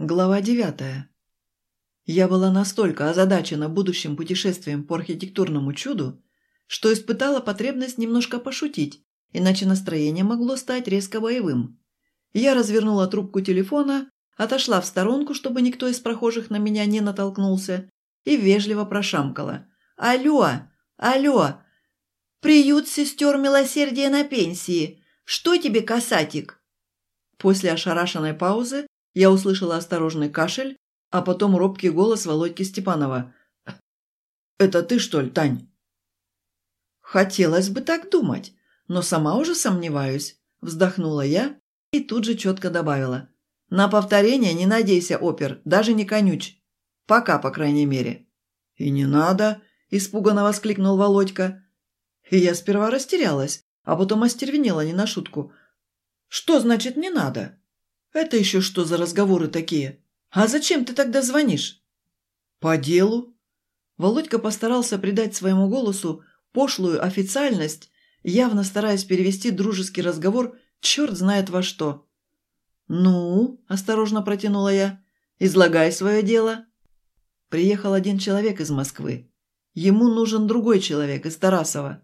Глава девятая. Я была настолько озадачена будущим путешествием по архитектурному чуду, что испытала потребность немножко пошутить, иначе настроение могло стать резко боевым. Я развернула трубку телефона, отошла в сторонку, чтобы никто из прохожих на меня не натолкнулся, и вежливо прошамкала. «Алло! Алло! Приют сестер милосердия на пенсии! Что тебе, касатик?» После ошарашенной паузы я услышала осторожный кашель, а потом робкий голос Володьки Степанова. «Это ты, что ли, Тань?» «Хотелось бы так думать, но сама уже сомневаюсь», – вздохнула я и тут же четко добавила. «На повторение не надейся, опер, даже не конюч. Пока, по крайней мере». «И не надо», – испуганно воскликнул Володька. И я сперва растерялась, а потом остервенела не на шутку. «Что значит «не надо»?» «Это еще что за разговоры такие? А зачем ты тогда звонишь?» «По делу». Володька постарался придать своему голосу пошлую официальность, явно стараясь перевести дружеский разговор черт знает во что. «Ну?» – осторожно протянула я. «Излагай свое дело». Приехал один человек из Москвы. Ему нужен другой человек из Тарасова.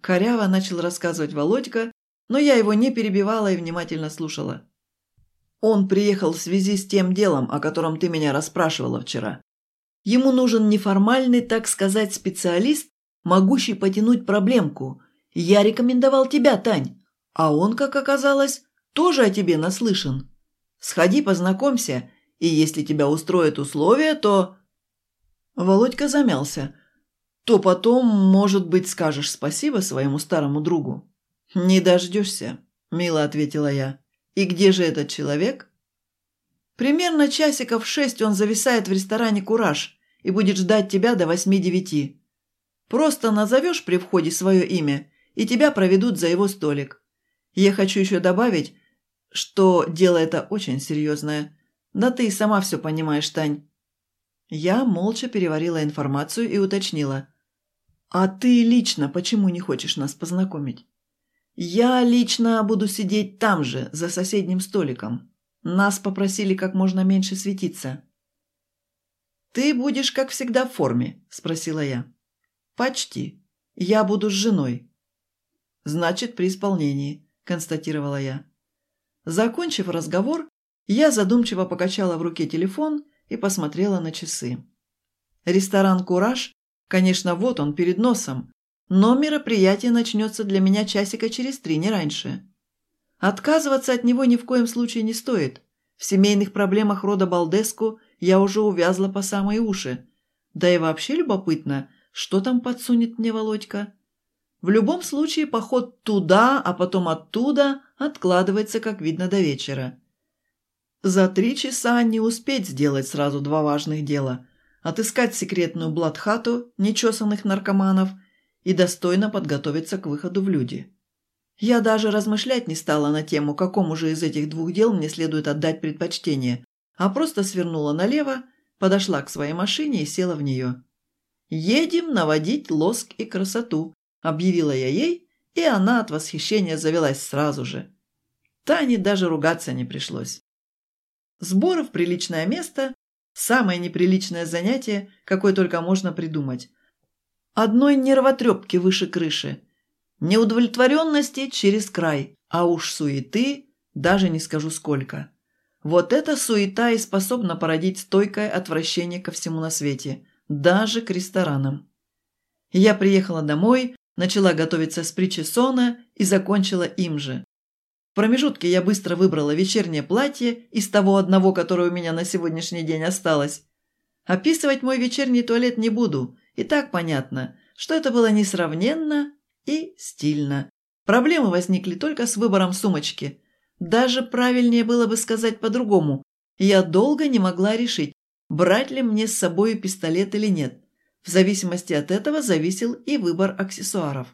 Коряво начал рассказывать Володька, но я его не перебивала и внимательно слушала. Он приехал в связи с тем делом, о котором ты меня расспрашивала вчера. Ему нужен неформальный, так сказать, специалист, могущий потянуть проблемку. Я рекомендовал тебя, Тань. А он, как оказалось, тоже о тебе наслышан. Сходи, познакомься, и если тебя устроят условия, то...» Володька замялся. «То потом, может быть, скажешь спасибо своему старому другу?» «Не дождешься», — мило ответила я. «И где же этот человек?» «Примерно часиков шесть он зависает в ресторане «Кураж» и будет ждать тебя до восьми-девяти. Просто назовешь при входе свое имя, и тебя проведут за его столик. Я хочу еще добавить, что дело это очень серьезное. Да ты и сама все понимаешь, Тань». Я молча переварила информацию и уточнила. «А ты лично почему не хочешь нас познакомить?» «Я лично буду сидеть там же, за соседним столиком. Нас попросили как можно меньше светиться». «Ты будешь, как всегда, в форме?» – спросила я. «Почти. Я буду с женой». «Значит, при исполнении», – констатировала я. Закончив разговор, я задумчиво покачала в руке телефон и посмотрела на часы. Ресторан «Кураж», конечно, вот он перед носом, но мероприятие начнется для меня часика через три, не раньше. Отказываться от него ни в коем случае не стоит. В семейных проблемах рода Балдеску я уже увязла по самые уши. Да и вообще любопытно, что там подсунет мне Володька. В любом случае поход туда, а потом оттуда откладывается, как видно, до вечера. За три часа не успеть сделать сразу два важных дела. Отыскать секретную блатхату нечесанных наркоманов – и достойно подготовиться к выходу в люди. Я даже размышлять не стала на тему, какому же из этих двух дел мне следует отдать предпочтение, а просто свернула налево, подошла к своей машине и села в нее. «Едем наводить лоск и красоту», – объявила я ей, и она от восхищения завелась сразу же. Тане даже ругаться не пришлось. Сборы в приличное место – самое неприличное занятие, какое только можно придумать. Одной нервотрепки выше крыши. Неудовлетворенности через край, а уж суеты даже не скажу сколько. Вот эта суета и способна породить стойкое отвращение ко всему на свете, даже к ресторанам. Я приехала домой, начала готовиться с причесона и закончила им же. В промежутке я быстро выбрала вечернее платье из того одного, которое у меня на сегодняшний день осталось. Описывать мой вечерний туалет не буду – и так понятно, что это было несравненно и стильно. Проблемы возникли только с выбором сумочки. Даже правильнее было бы сказать по-другому. Я долго не могла решить, брать ли мне с собой пистолет или нет. В зависимости от этого зависел и выбор аксессуаров.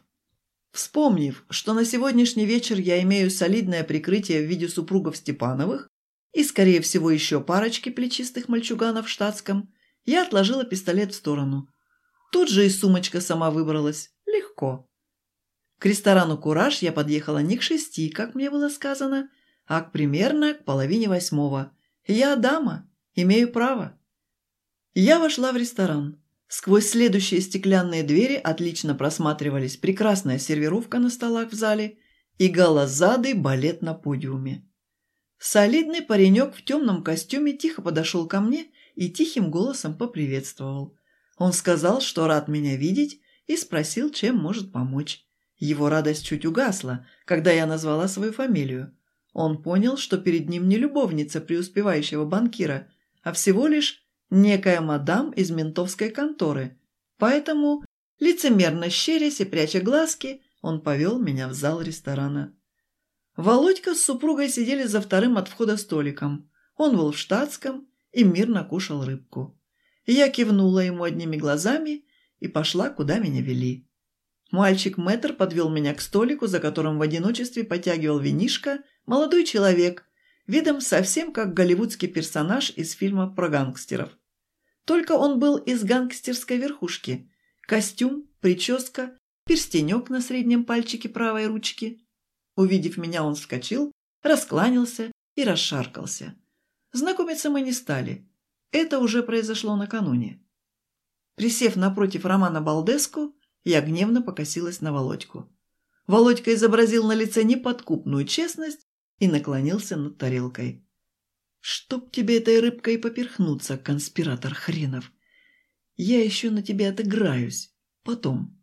Вспомнив, что на сегодняшний вечер я имею солидное прикрытие в виде супругов Степановых и, скорее всего, еще парочки плечистых мальчуганов в штатском, я отложила пистолет в сторону – Тут же и сумочка сама выбралась. Легко. К ресторану «Кураж» я подъехала не к шести, как мне было сказано, а к примерно к половине восьмого. Я дама, имею право. Я вошла в ресторан. Сквозь следующие стеклянные двери отлично просматривались прекрасная сервировка на столах в зале и голозадый балет на подиуме. Солидный паренек в темном костюме тихо подошел ко мне и тихим голосом поприветствовал. Он сказал, что рад меня видеть, и спросил, чем может помочь. Его радость чуть угасла, когда я назвала свою фамилию. Он понял, что перед ним не любовница преуспевающего банкира, а всего лишь некая мадам из ментовской конторы. Поэтому, лицемерно щерясь и пряча глазки, он повел меня в зал ресторана. Володька с супругой сидели за вторым от входа столиком. Он был в штатском и мирно кушал рыбку. Я кивнула ему одними глазами и пошла, куда меня вели. Мальчик-мэтр подвел меня к столику, за которым в одиночестве потягивал винишко молодой человек, видом совсем как голливудский персонаж из фильма про гангстеров. Только он был из гангстерской верхушки. Костюм, прическа, перстенек на среднем пальчике правой ручки. Увидев меня, он вскочил, раскланялся и расшаркался. Знакомиться мы не стали. Это уже произошло накануне. Присев напротив Романа Балдеску, я гневно покосилась на Володьку. Володька изобразил на лице неподкупную честность и наклонился над тарелкой. «Чтоб тебе этой рыбкой поперхнуться, конспиратор хренов! Я еще на тебе отыграюсь. Потом».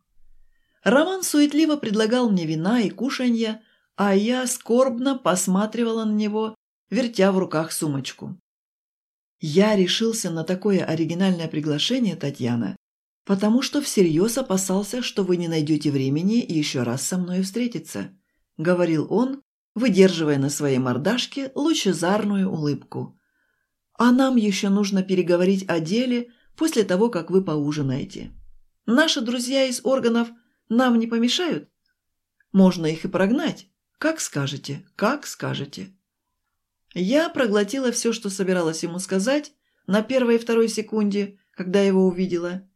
Роман суетливо предлагал мне вина и кушанья, а я скорбно посматривала на него, вертя в руках сумочку. Я решился на такое оригинальное приглашение, Татьяна, потому что всерьез опасался, что вы не найдете времени еще раз со мной встретиться», — говорил он, выдерживая на своей мордашке лучезарную улыбку. «А нам еще нужно переговорить о деле после того, как вы поужинаете. Наши друзья из органов нам не помешают? Можно их и прогнать. Как скажете, как скажете». Я проглотила все, что собиралась ему сказать, на первой и второй секунде, когда его увидела,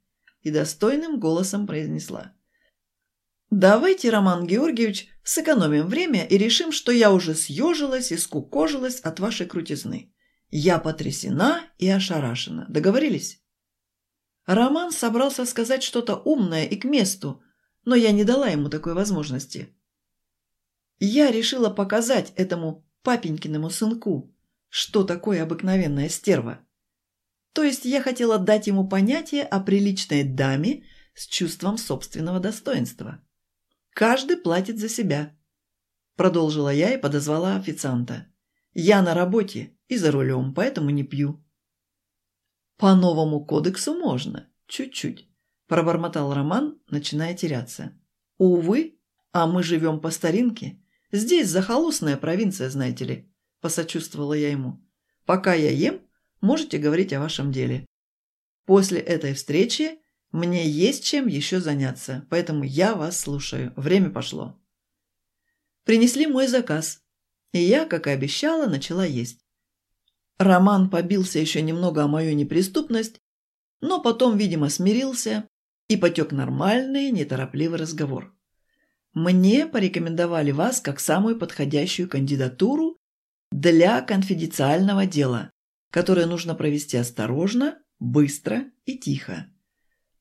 и достойным голосом произнесла. «Давайте, Роман Георгиевич, сэкономим время и решим, что я уже съежилась и скукожилась от вашей крутизны. Я потрясена и ошарашена. Договорились?» Роман собрался сказать что-то умное и к месту, но я не дала ему такой возможности. Я решила показать этому папенькиному сынку, что такое обыкновенная стерва. То есть я хотела дать ему понятие о приличной даме с чувством собственного достоинства. «Каждый платит за себя», – продолжила я и подозвала официанта. «Я на работе и за рулем, поэтому не пью». «По новому кодексу можно, чуть-чуть», – пробормотал Роман, начиная теряться. «Увы, а мы живем по старинке. Здесь захолустная провинция, знаете ли», – посочувствовала я ему. «Пока я ем, можете говорить о вашем деле. После этой встречи мне есть чем еще заняться, поэтому я вас слушаю. Время пошло. Принесли мой заказ, и я, как и обещала, начала есть. Роман побился еще немного о мою неприступность, но потом, видимо, смирился, и потек нормальный, неторопливый разговор. Мне порекомендовали вас как самую подходящую кандидатуру для конфиденциального дела которое нужно провести осторожно, быстро и тихо.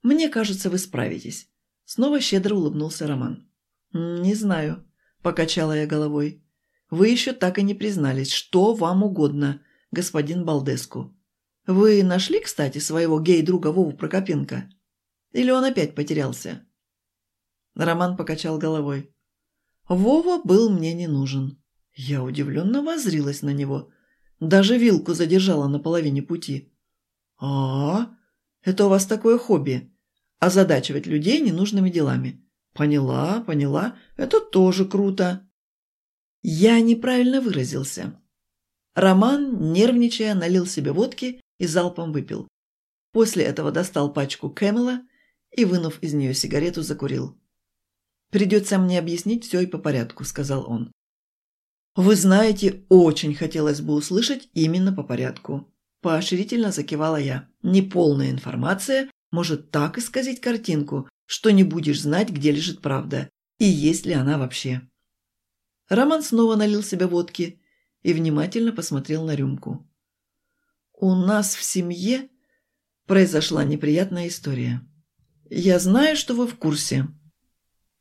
Мне кажется, вы справитесь. Снова щедро улыбнулся Роман. «Не знаю», – покачала я головой. «Вы еще так и не признались, что вам угодно, господин Балдеску. Вы нашли, кстати, своего гей-друга Вову Прокопенко? Или он опять потерялся?» Роман покачал головой. «Вова был мне не нужен». Я удивленно возрилась на него. Даже вилку задержала на половине пути. а, это у вас такое хобби – озадачивать людей ненужными делами. Поняла, поняла, это тоже круто. Я неправильно выразился. Роман, нервничая, налил себе водки и залпом выпил. После этого достал пачку Кэмела и, вынув из нее сигарету, закурил. «Придется мне объяснить все и по порядку», – сказал он. «Вы знаете, очень хотелось бы услышать именно по порядку». Поощрительно закивала я. Неполная информация может так исказить картинку, что не будешь знать, где лежит правда, и есть ли она вообще. Роман снова налил себе водки и внимательно посмотрел на рюмку. У нас в семье произошла неприятная история. Я знаю, что вы в курсе.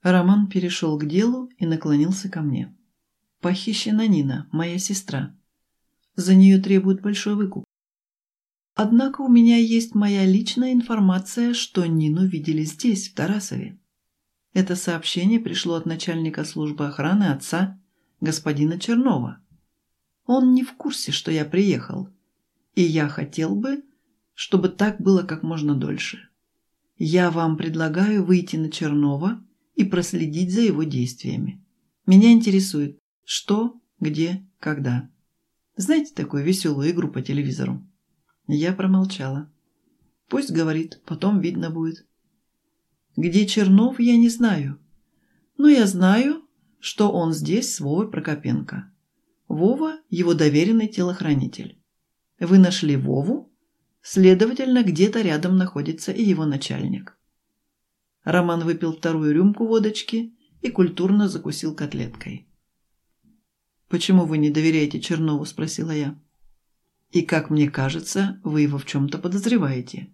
Роман перешел к делу и наклонился ко мне. Похищена Нина, моя сестра. За нее требуют большой выкуп. Однако у меня есть моя личная информация, что Нину видели здесь, в Тарасове. Это сообщение пришло от начальника службы охраны отца, господина Чернова. Он не в курсе, что я приехал, и я хотел бы, чтобы так было как можно дольше. Я вам предлагаю выйти на Чернова и проследить за его действиями. Меня интересует, что, где, когда. Знаете такую веселую игру по телевизору? Я промолчала. Пусть говорит, потом видно будет. Где Чернов, я не знаю. Но я знаю, что он здесь с Вовой Прокопенко. Вова – его доверенный телохранитель. Вы нашли Вову, следовательно, где-то рядом находится и его начальник. Роман выпил вторую рюмку водочки и культурно закусил котлеткой. «Почему вы не доверяете Чернову?» – спросила я. И, как мне кажется, вы его в чем-то подозреваете.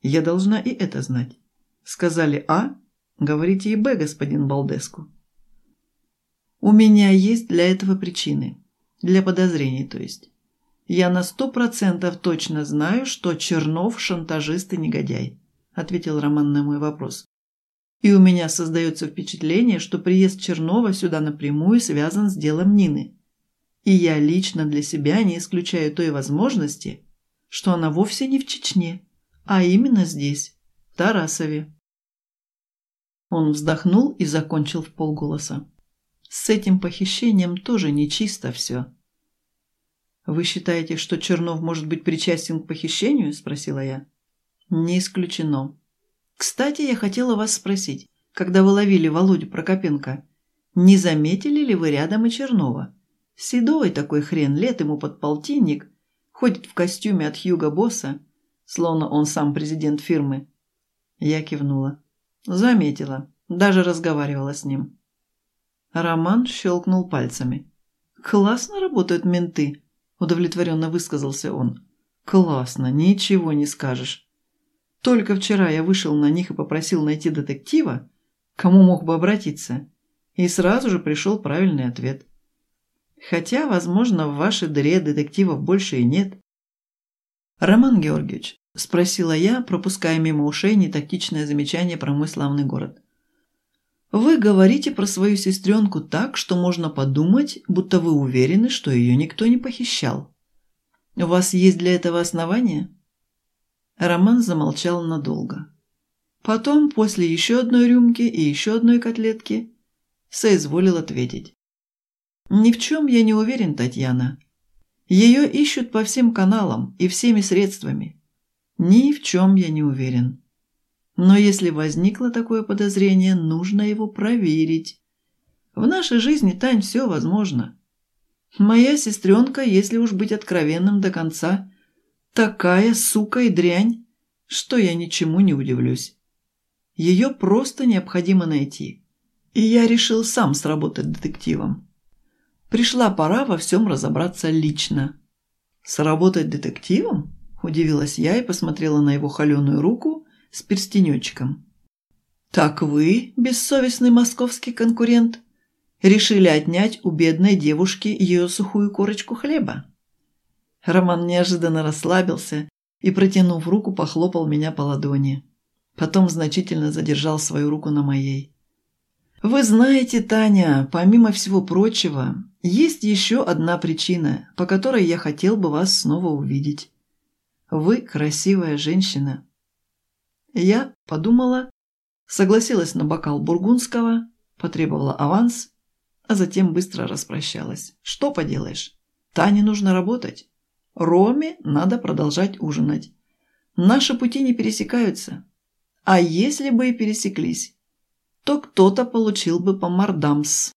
Я должна и это знать. Сказали А, говорите и Б, господин Балдеску. У меня есть для этого причины. Для подозрений, то есть. Я на сто процентов точно знаю, что Чернов – шантажист и негодяй, ответил Роман на мой вопрос. И у меня создается впечатление, что приезд Чернова сюда напрямую связан с делом Нины. И я лично для себя не исключаю той возможности, что она вовсе не в Чечне, а именно здесь, в Тарасове. Он вздохнул и закончил в полголоса. С этим похищением тоже нечисто все. «Вы считаете, что Чернов может быть причастен к похищению?» – спросила я. «Не исключено. Кстати, я хотела вас спросить, когда вы ловили Володю Прокопенко, не заметили ли вы рядом и Чернова?» Седой такой хрен, лет ему под полтинник, ходит в костюме от Хьюга Босса, словно он сам президент фирмы. Я кивнула. Заметила, даже разговаривала с ним. Роман щелкнул пальцами. «Классно работают менты», – удовлетворенно высказался он. «Классно, ничего не скажешь. Только вчера я вышел на них и попросил найти детектива, кому мог бы обратиться, и сразу же пришел правильный ответ. Хотя, возможно, в вашей дыре детективов больше и нет. «Роман Георгиевич», – спросила я, пропуская мимо ушей нетактичное замечание про мой славный город. «Вы говорите про свою сестренку так, что можно подумать, будто вы уверены, что ее никто не похищал. У вас есть для этого основания?» Роман замолчал надолго. Потом, после еще одной рюмки и еще одной котлетки, соизволил ответить. «Ни в чем я не уверен, Татьяна. Ее ищут по всем каналам и всеми средствами. Ни в чем я не уверен. Но если возникло такое подозрение, нужно его проверить. В нашей жизни, Тань, все возможно. Моя сестренка, если уж быть откровенным до конца, такая сука и дрянь, что я ничему не удивлюсь. Ее просто необходимо найти. И я решил сам сработать детективом. Пришла пора во всем разобраться лично. «Сработать детективом?» – удивилась я и посмотрела на его холеную руку с перстенечком. «Так вы, бессовестный московский конкурент, решили отнять у бедной девушки ее сухую корочку хлеба?» Роман неожиданно расслабился и, протянув руку, похлопал меня по ладони. Потом значительно задержал свою руку на моей. «Вы знаете, Таня, помимо всего прочего, есть еще одна причина, по которой я хотел бы вас снова увидеть. Вы красивая женщина». Я подумала, согласилась на бокал бургундского, потребовала аванс, а затем быстро распрощалась. Что поделаешь, Тане нужно работать. Роме надо продолжать ужинать. Наши пути не пересекаются. А если бы и пересеклись, то кто-то получил бы по мордамс.